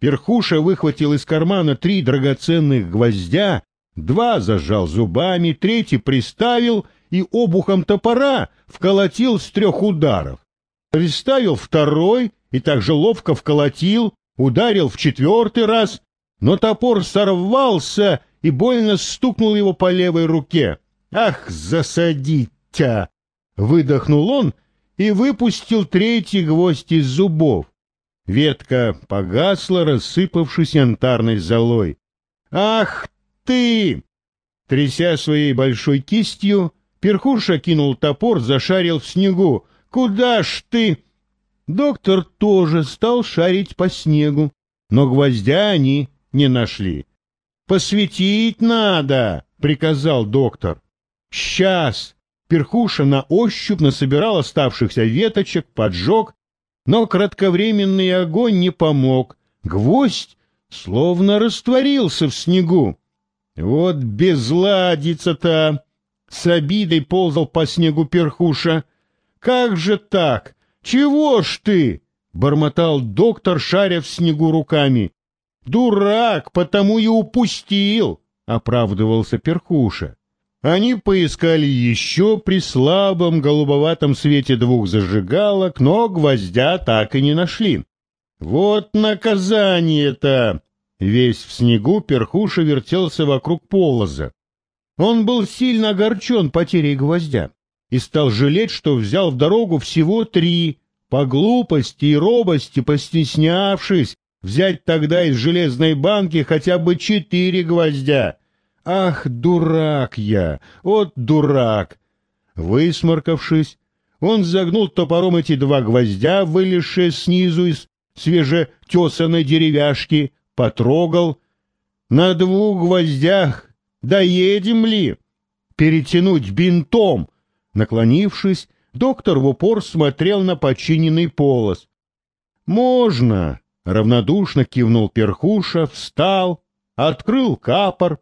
Перхуша выхватил из кармана три драгоценных гвоздя, два зажал зубами, третий приставил и обухом топора вколотил с трех ударов. Приставил второй и также ловко вколотил, ударил в четвертый раз, но топор сорвался и больно стукнул его по левой руке. «Ах, засадить-тя!» — выдохнул он и выпустил третий гвоздь из зубов. Ветка погасла, рассыпавшись янтарной золой. «Ах ты!» Тряся своей большой кистью, перхуша кинул топор, зашарил в снегу. «Куда ж ты?» Доктор тоже стал шарить по снегу, но гвоздя они не нашли. «Посветить надо!» — приказал доктор. «Сейчас!» Перхуша на ощупь насобирал оставшихся веточек, поджег, но кратковременный огонь не помог. Гвоздь словно растворился в снегу. Вот безладица-то! С обидой ползал по снегу перхуша. Как же так? Чего ж ты? Бормотал доктор, шаря в снегу руками. Дурак, потому и упустил, оправдывался перхуша. Они поискали еще при слабом голубоватом свете двух зажигалок, но гвоздя так и не нашли. Вот наказание-то! Весь в снегу перхуша вертелся вокруг полоза. Он был сильно огорчен потерей гвоздя и стал жалеть, что взял в дорогу всего три, по глупости и робости постеснявшись взять тогда из железной банки хотя бы четыре гвоздя. Ах, дурак я! Вот дурак! Высморкавшись, он загнул топором эти два гвоздя, вылезшие снизу из свежетесанной деревяшки, потрогал. На двух гвоздях доедем ли? Перетянуть бинтом? Наклонившись, доктор в упор смотрел на починенный полос. «Можно!» — равнодушно кивнул перхуша, встал, открыл капор,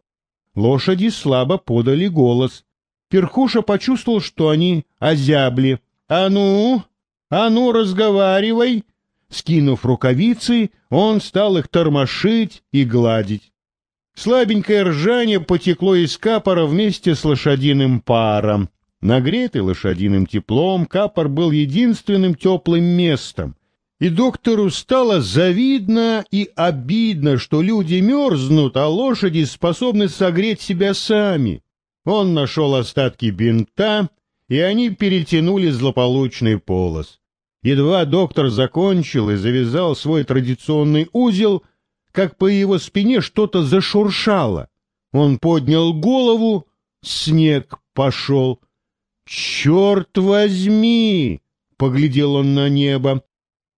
Лошади слабо подали голос. Перхуша почувствовал, что они озябли. «А ну! А ну, разговаривай!» Скинув рукавицы, он стал их тормошить и гладить. Слабенькое ржание потекло из капора вместе с лошадиным паром. Нагретый лошадиным теплом, капор был единственным теплым местом и доктору стало завидно и обидно, что люди мерзнут, а лошади способны согреть себя сами. Он нашел остатки бинта, и они перетянули злополучный полос. Едва доктор закончил и завязал свой традиционный узел, как по его спине что-то зашуршало. Он поднял голову, снег пошел. «Черт возьми!» — поглядел он на небо.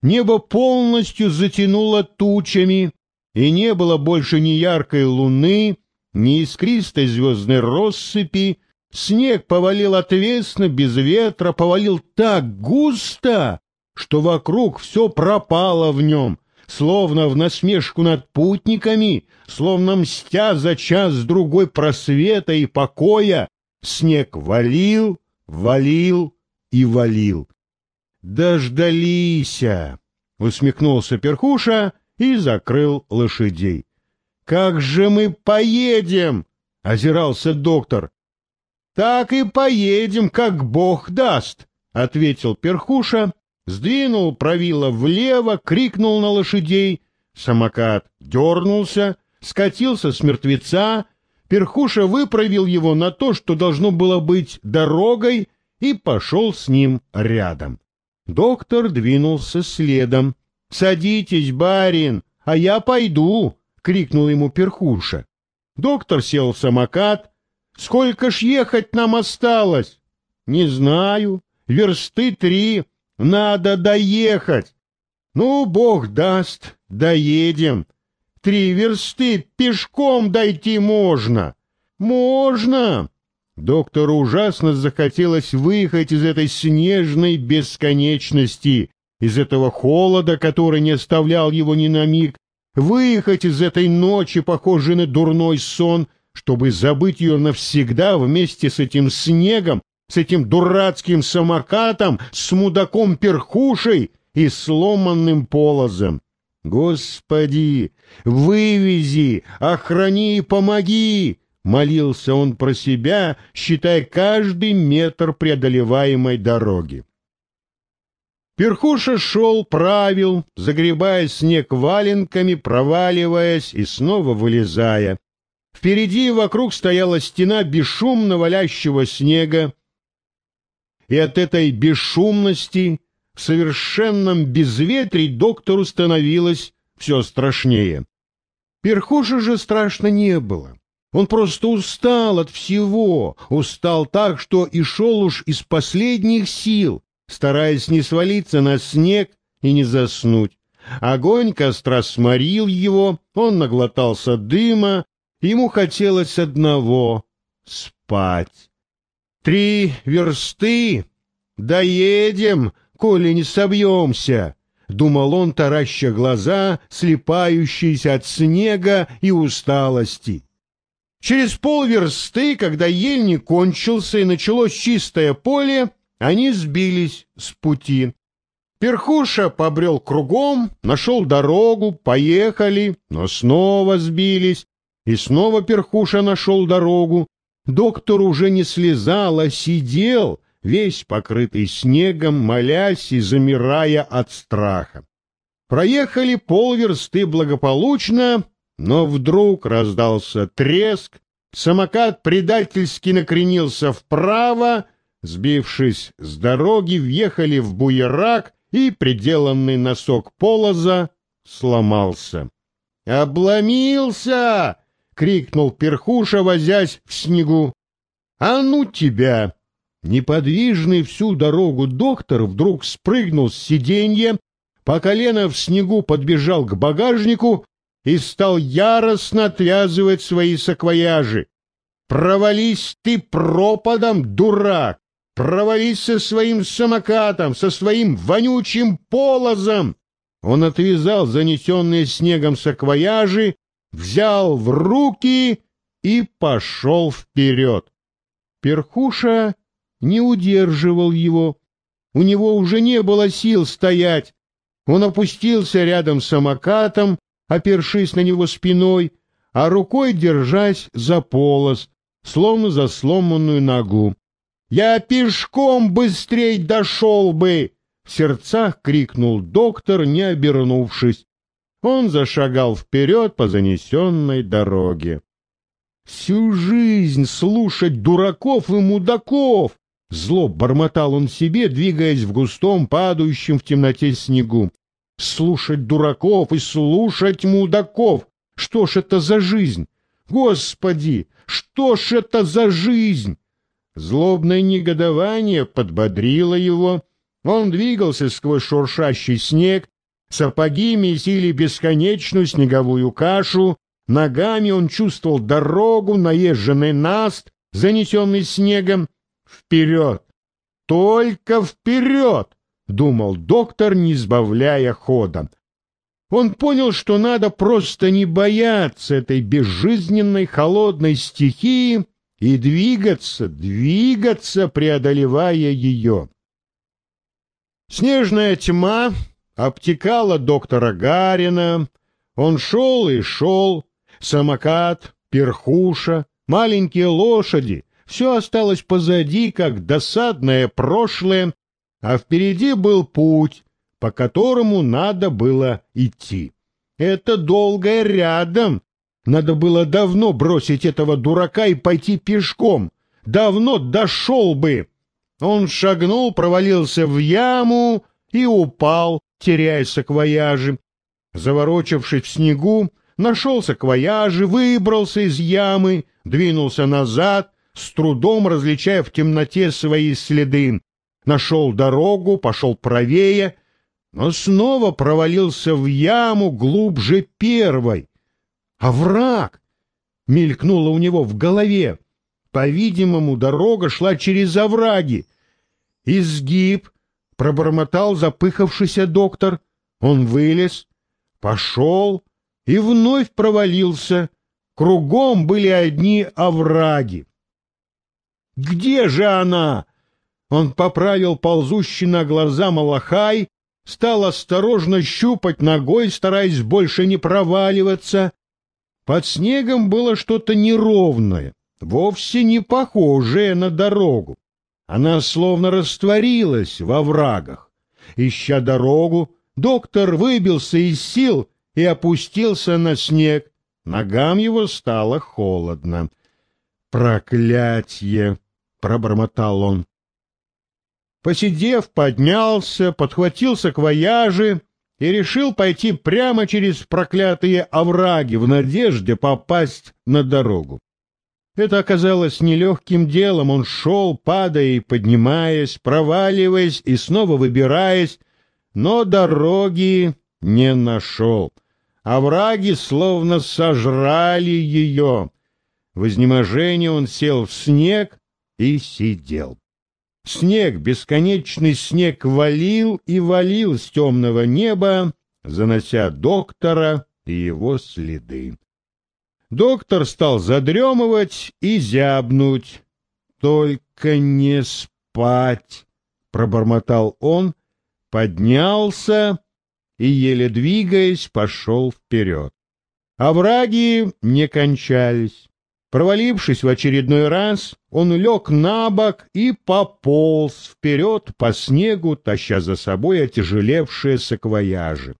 Небо полностью затянуло тучами, и не было больше ни яркой луны, ни искристой звездной россыпи. Снег повалил отвесно, без ветра, повалил так густо, что вокруг все пропало в нем, словно в насмешку над путниками, словно мстя за час-другой просвета и покоя. Снег валил, валил и валил. «Дождалися!» — усмехнулся Перхуша и закрыл лошадей. «Как же мы поедем?» — озирался доктор. «Так и поедем, как Бог даст», — ответил Перхуша, сдвинул правило влево, крикнул на лошадей. Самокат дернулся, скатился с мертвеца, Перхуша выправил его на то, что должно было быть дорогой, и пошел с ним рядом. Доктор двинулся следом. — Садитесь, барин, а я пойду! — крикнул ему перхуша. Доктор сел в самокат. — Сколько ж ехать нам осталось? — Не знаю. Версты три. Надо доехать. — Ну, бог даст, доедем. Три версты пешком дойти можно. — Можно. Доктору ужасно захотелось выехать из этой снежной бесконечности, из этого холода, который не оставлял его ни на миг, выехать из этой ночи, похожей на дурной сон, чтобы забыть ее навсегда вместе с этим снегом, с этим дурацким самокатом, с мудаком-перхушей и сломанным полозом. Господи, вывези, охрани и помоги! Молился он про себя, считая каждый метр преодолеваемой дороги. Перхуша шел, правил, загребая снег валенками, проваливаясь и снова вылезая. Впереди и вокруг стояла стена бесшумно валящего снега, и от этой бесшумности в совершенном безветрии доктору становилось все страшнее. Перхуша же страшно не было. Он просто устал от всего, устал так, что и шел уж из последних сил, стараясь не свалиться на снег и не заснуть. Огонь костра сморил его, он наглотался дыма, ему хотелось одного — спать. Три версты, доедем, коли не собьемся, — думал он, тараща глаза, слепающиеся от снега и усталости. Через полверсты, когда ельник кончился и началось чистое поле, они сбились с пути. Перхуша побрел кругом, нашел дорогу, поехали, но снова сбились, и снова Перхуша нашел дорогу. Доктор уже не слезал, а сидел, весь покрытый снегом, молясь и замирая от страха. Проехали полверсты благополучно, но вдруг раздался треск, самокат предательски накренился вправо, сбившись с дороги, въехали в буерак, и приделанный носок полоза сломался. «Обломился!» — крикнул перхуша, возясь в снегу. «А ну тебя!» Неподвижный всю дорогу доктор вдруг спрыгнул с сиденья, по колено в снегу подбежал к багажнику и стал яростно отвязывать свои саквояжи. «Провались ты пропадом, дурак! Провались со своим самокатом, со своим вонючим полозом!» Он отвязал занесенные снегом саквояжи, взял в руки и пошел вперед. Перхуша не удерживал его. У него уже не было сил стоять. Он опустился рядом с самокатом, опершись на него спиной, а рукой держась за полос, словно за сломанную ногу. «Я пешком быстрей дошел бы!» — в сердцах крикнул доктор, не обернувшись. Он зашагал вперед по занесенной дороге. «Всю жизнь слушать дураков и мудаков!» Зло бормотал он себе, двигаясь в густом, падающем в темноте снегу слушать дураков и слушать мудаков. Что ж это за жизнь? Господи, что ж это за жизнь? Злобное негодование подбодрило его. Он двигался сквозь шуршащий снег, сапоги месили бесконечную снеговую кашу, ногами он чувствовал дорогу, наезженный наст, занесенный снегом. Вперед! Только вперед! Думал доктор, не сбавляя хода. Он понял, что надо просто не бояться этой безжизненной холодной стихии и двигаться, двигаться, преодолевая ее. Снежная тьма обтекала доктора Гарина. Он шел и шел, самокат, перхуша, маленькие лошади. Все осталось позади, как досадное прошлое, а впереди был путь, по которому надо было идти. Это долгое рядом. Надо было давно бросить этого дурака и пойти пешком. Давно дошел бы. Он шагнул, провалился в яму и упал, теряя саквояжи. Заворочившись в снегу, нашел саквояжи, выбрался из ямы, двинулся назад, с трудом различая в темноте свои следы нашел дорогу, пошел правее, но снова провалился в яму глубже первой. А враг мелькнуло у него в голове. По-видимому, дорога шла через овраги. Изгиб, пробормотал запыхавшийся доктор. Он вылез, пошел и вновь провалился. Кругом были одни овраги. «Где же она?» Он поправил ползущий на глаза малахай, стал осторожно щупать ногой, стараясь больше не проваливаться. Под снегом было что-то неровное, вовсе не похожее на дорогу. Она словно растворилась во врагах. Ища дорогу, доктор выбился из сил и опустился на снег. Ногам его стало холодно. «Проклятье!» — пробормотал он. Посидев, поднялся, подхватился к вояже и решил пойти прямо через проклятые овраги в надежде попасть на дорогу. Это оказалось нелегким делом, он шел, падая и поднимаясь, проваливаясь и снова выбираясь, но дороги не нашел. Овраги словно сожрали ее. В изнеможении он сел в снег и сидел. Снег, бесконечный снег валил и валил с темного неба, занося доктора и его следы. Доктор стал задремывать и зябнуть. «Только не спать!» — пробормотал он, поднялся и, еле двигаясь, пошел вперед. Овраги не кончались. Провалившись в очередной раз, он лег на бок и пополз вперед по снегу, таща за собой отяжелевшие саквояжи.